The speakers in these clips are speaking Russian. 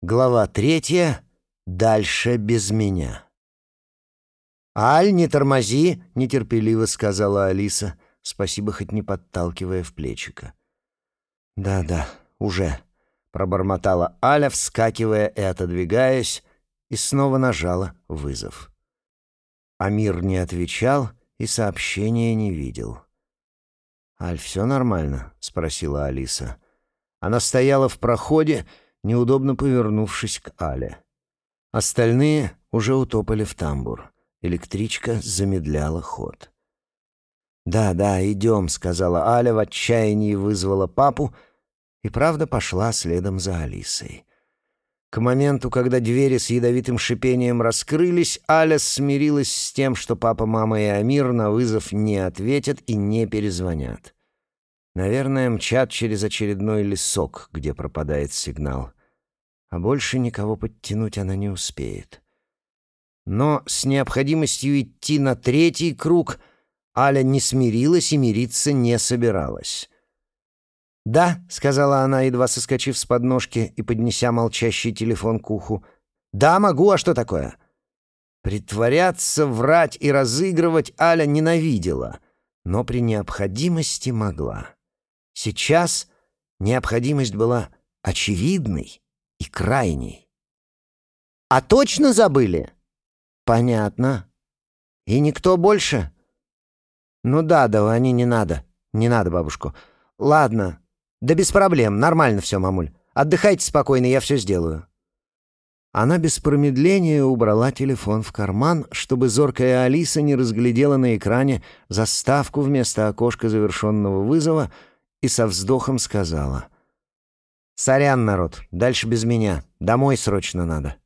Глава третья. Дальше без меня. «Аль, не тормози!» — нетерпеливо сказала Алиса, спасибо хоть не подталкивая в плечико. «Да-да, уже», — пробормотала Аля, вскакивая и отодвигаясь, и снова нажала вызов. Амир не отвечал и сообщения не видел. «Аль, все нормально?» — спросила Алиса. Она стояла в проходе, неудобно повернувшись к Але. Остальные уже утопали в тамбур. Электричка замедляла ход. «Да, да, идем», — сказала Аля, в отчаянии вызвала папу и, правда, пошла следом за Алисой. К моменту, когда двери с ядовитым шипением раскрылись, Аля смирилась с тем, что папа, мама и Амир на вызов не ответят и не перезвонят. Наверное, мчат через очередной лесок, где пропадает сигнал. А больше никого подтянуть она не успеет. Но с необходимостью идти на третий круг Аля не смирилась и мириться не собиралась. «Да», — сказала она, едва соскочив с подножки и поднеся молчащий телефон к уху. «Да, могу, а что такое?» Притворяться, врать и разыгрывать Аля ненавидела, но при необходимости могла. Сейчас необходимость была очевидной и крайней. «А точно забыли?» «Понятно. И никто больше?» «Ну да, да, они не надо. Не надо, бабушку. Ладно. Да без проблем. Нормально все, мамуль. Отдыхайте спокойно, я все сделаю». Она без промедления убрала телефон в карман, чтобы зоркая Алиса не разглядела на экране заставку вместо окошка завершенного вызова — и со вздохом сказала. «Сорян, народ, дальше без меня. Домой срочно надо».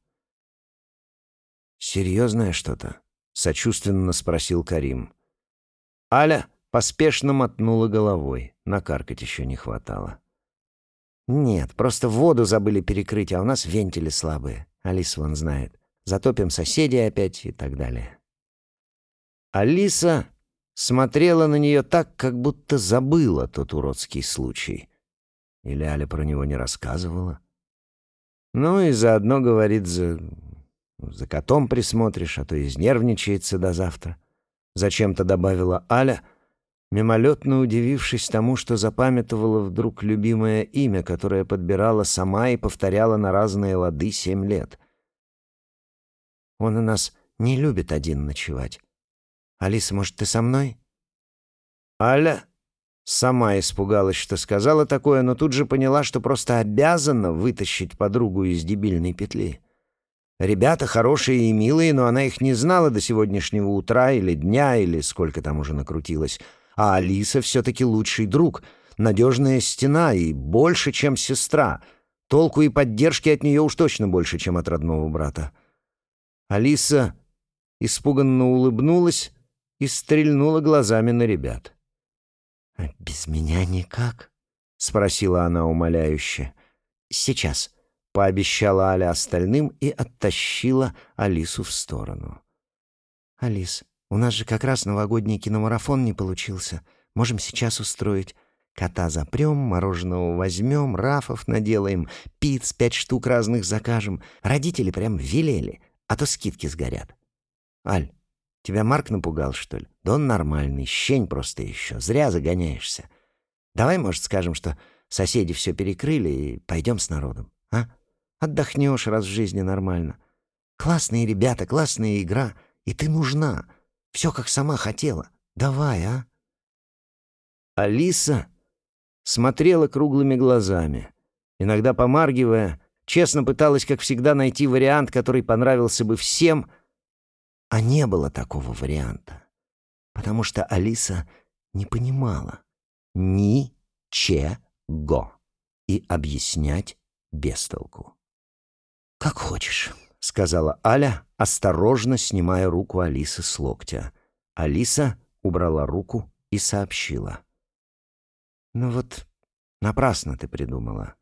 «Серьезное что-то?» — сочувственно спросил Карим. Аля поспешно мотнула головой. Накаркать еще не хватало. «Нет, просто воду забыли перекрыть, а у нас вентили слабые. Алиса вон знает. Затопим соседей опять и так далее». Алиса смотрела на нее так, как будто забыла тот уродский случай. Или Аля про него не рассказывала? Ну и заодно, говорит, за... за котом присмотришь, а то изнервничается до завтра. Зачем-то добавила Аля, мимолетно удивившись тому, что запамятовала вдруг любимое имя, которое подбирала сама и повторяла на разные лады семь лет. Он у нас не любит один ночевать. «Алиса, может, ты со мной?» Аля сама испугалась, что сказала такое, но тут же поняла, что просто обязана вытащить подругу из дебильной петли. Ребята хорошие и милые, но она их не знала до сегодняшнего утра или дня, или сколько там уже накрутилось. А Алиса все-таки лучший друг, надежная стена и больше, чем сестра. Толку и поддержки от нее уж точно больше, чем от родного брата. Алиса испуганно улыбнулась, и стрельнула глазами на ребят. «А «Без меня никак?» — спросила она умоляюще. «Сейчас», — пообещала Аля остальным и оттащила Алису в сторону. «Алис, у нас же как раз новогодний киномарафон не получился. Можем сейчас устроить. Кота запрем, мороженого возьмем, рафов наделаем, пиц пять штук разных закажем. Родители прям велели, а то скидки сгорят. Аль, Тебя Марк напугал, что ли? Да он нормальный, щень просто еще. Зря загоняешься. Давай, может, скажем, что соседи все перекрыли и пойдем с народом, а? Отдохнешь раз в жизни нормально. Классные ребята, классная игра, и ты нужна. Все, как сама хотела. Давай, а?» Алиса смотрела круглыми глазами, иногда помаргивая, честно пыталась, как всегда, найти вариант, который понравился бы всем — а не было такого варианта, потому что Алиса не понимала ни-че-го и объяснять без толку. «Как хочешь», — сказала Аля, осторожно снимая руку Алисы с локтя. Алиса убрала руку и сообщила. «Ну вот, напрасно ты придумала».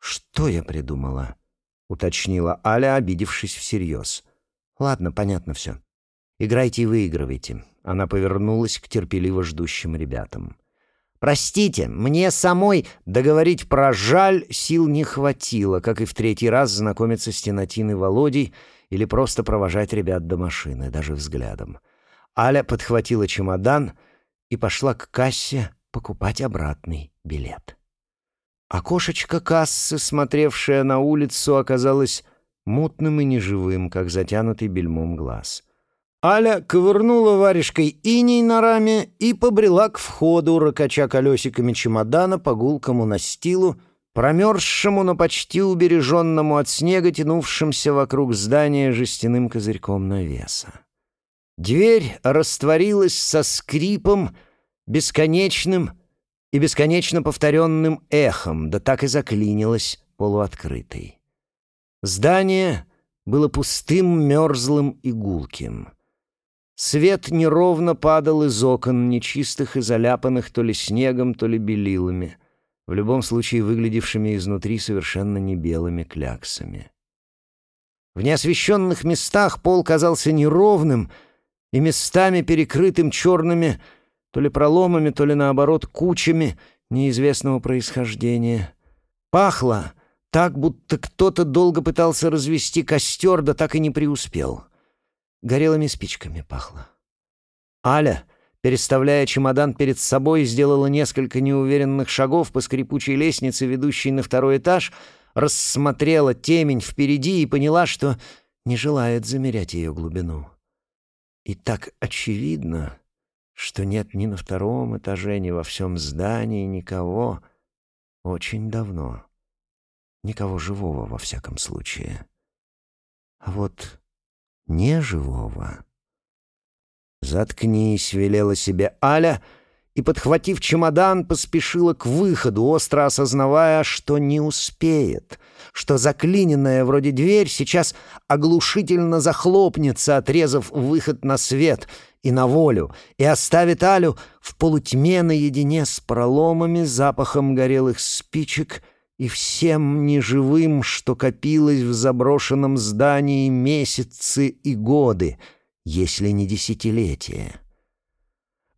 «Что я придумала?» — уточнила Аля, обидевшись всерьез. «Ладно, понятно все. Играйте и выигрывайте». Она повернулась к терпеливо ждущим ребятам. Простите, мне самой договорить про жаль сил не хватило, как и в третий раз знакомиться с Тинатиной Володей или просто провожать ребят до машины, даже взглядом. Аля подхватила чемодан и пошла к кассе покупать обратный билет. Окошечко кассы, смотревшее на улицу, оказалось мутным и неживым, как затянутый бельмом глаз. Аля ковырнула варежкой иней на раме и побрела к входу, ракача колесиками чемодана по гулкому настилу, промерзшему, но почти убереженному от снега, тянувшимся вокруг здания жестяным козырьком навеса. Дверь растворилась со скрипом, бесконечным и бесконечно повторенным эхом, да так и заклинилась полуоткрытой. Здание было пустым, мерзлым и гулким. Свет неровно падал из окон, нечистых и заляпанных то ли снегом, то ли белилами, в любом случае выглядевшими изнутри совершенно не белыми кляксами. В неосвещенных местах пол казался неровным и местами перекрытым черными то ли проломами, то ли наоборот кучами неизвестного происхождения. Пахло так, будто кто-то долго пытался развести костер, да так и не преуспел. Горелыми спичками пахло. Аля, переставляя чемодан перед собой, сделала несколько неуверенных шагов по скрипучей лестнице, ведущей на второй этаж, рассмотрела темень впереди и поняла, что не желает замерять ее глубину. И так очевидно, что нет ни на втором этаже, ни во всем здании никого очень давно. Никого живого, во всяком случае. А вот неживого... «Заткнись», — велела себе Аля, и, подхватив чемодан, поспешила к выходу, остро осознавая, что не успеет, что заклиненная вроде дверь сейчас оглушительно захлопнется, отрезав выход на свет и на волю, и оставит Алю в полутьме наедине с проломами, запахом горелых спичек — и всем неживым, что копилось в заброшенном здании месяцы и годы, если не десятилетия.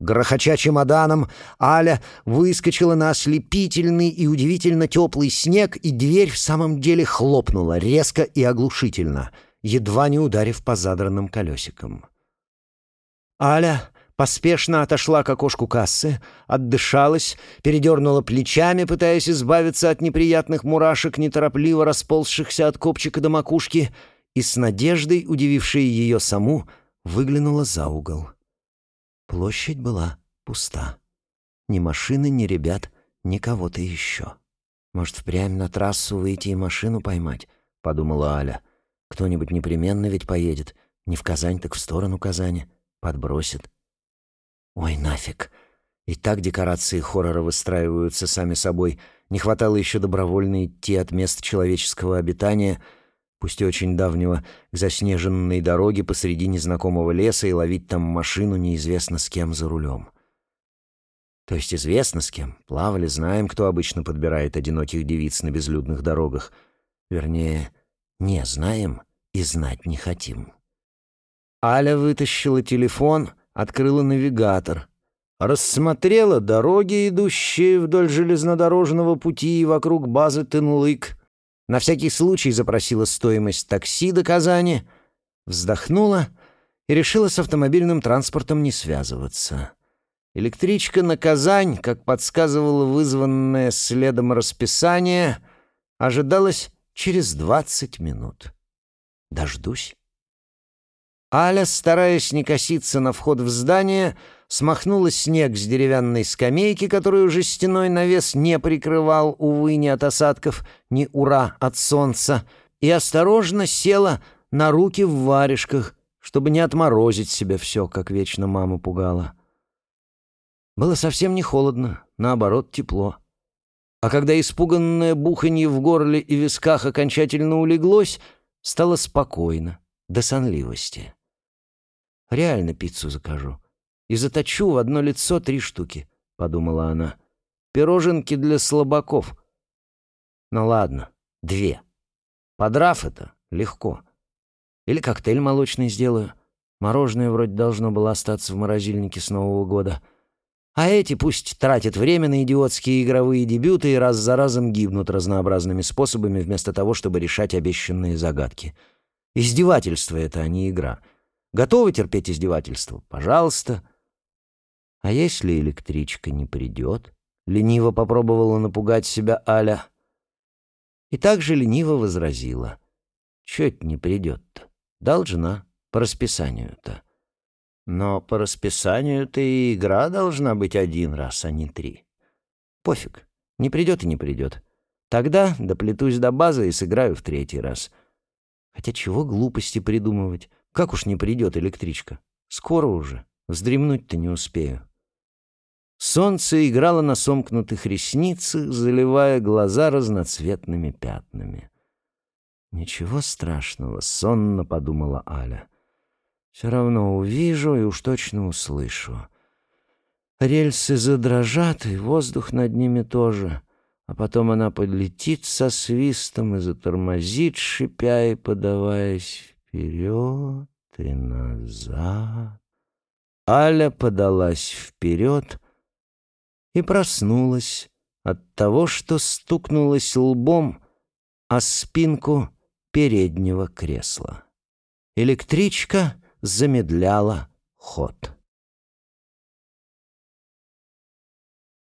Грохоча чемоданом, Аля выскочила на ослепительный и удивительно теплый снег, и дверь в самом деле хлопнула резко и оглушительно, едва не ударив по задранным колесикам. Аля поспешно отошла к окошку кассы, отдышалась, передернула плечами, пытаясь избавиться от неприятных мурашек, неторопливо расползшихся от копчика до макушки, и с надеждой, удивившей ее саму, выглянула за угол. Площадь была пуста. Ни машины, ни ребят, ни кого-то еще. «Может, впрямь на трассу выйти и машину поймать?» — подумала Аля. «Кто-нибудь непременно ведь поедет. Не в Казань, так в сторону Казани. Подбросит. Ой, нафиг. И так декорации хоррора выстраиваются сами собой. Не хватало еще добровольно идти от места человеческого обитания, пусть и очень давнего, к заснеженной дороге посреди незнакомого леса и ловить там машину неизвестно с кем за рулем. То есть известно с кем. Плавали, знаем, кто обычно подбирает одиноких девиц на безлюдных дорогах. Вернее, не знаем и знать не хотим. Аля вытащила телефон — открыла навигатор, рассмотрела дороги, идущие вдоль железнодорожного пути и вокруг базы Тынлык, на всякий случай запросила стоимость такси до Казани, вздохнула и решила с автомобильным транспортом не связываться. Электричка на Казань, как подсказывало вызванное следом расписание, ожидалась через двадцать минут. Дождусь. Аля, стараясь не коситься на вход в здание, смахнула снег с деревянной скамейки, которую жестяной навес не прикрывал, увы, ни от осадков, ни ура от солнца, и осторожно села на руки в варежках, чтобы не отморозить себе все, как вечно мама пугала. Было совсем не холодно, наоборот, тепло. А когда испуганное буханье в горле и висках окончательно улеглось, стало спокойно, до сонливости. Реально пиццу закажу. И заточу в одно лицо три штуки», — подумала она. «Пироженки для слабаков». «Ну ладно, две. Подрав это легко. Или коктейль молочный сделаю. Мороженое вроде должно было остаться в морозильнике с Нового года. А эти пусть тратят время на идиотские игровые дебюты и раз за разом гибнут разнообразными способами вместо того, чтобы решать обещанные загадки. Издевательство это, а не игра. Готовы терпеть издевательство? Пожалуйста. А если электричка не придет? Лениво попробовала напугать себя Аля. И также лениво возразила. Это не придет-то? Должна, по расписанию-то. Но по расписанию-то и игра должна быть один раз, а не три. Пофиг, не придет и не придет. Тогда доплетусь до базы и сыграю в третий раз. Хотя чего глупости придумывать? Как уж не придет электричка? Скоро уже. Вздремнуть-то не успею. Солнце играло на сомкнутых ресницах, заливая глаза разноцветными пятнами. «Ничего страшного», — сонно подумала Аля. Все равно увижу и уж точно услышу. Рельсы задрожат, и воздух над ними тоже. А потом она подлетит со свистом и затормозит, шипя и подаваясь вперед и назад. Аля подалась вперед и проснулась от того, что стукнулась лбом о спинку переднего кресла. Электричка замедляла ход.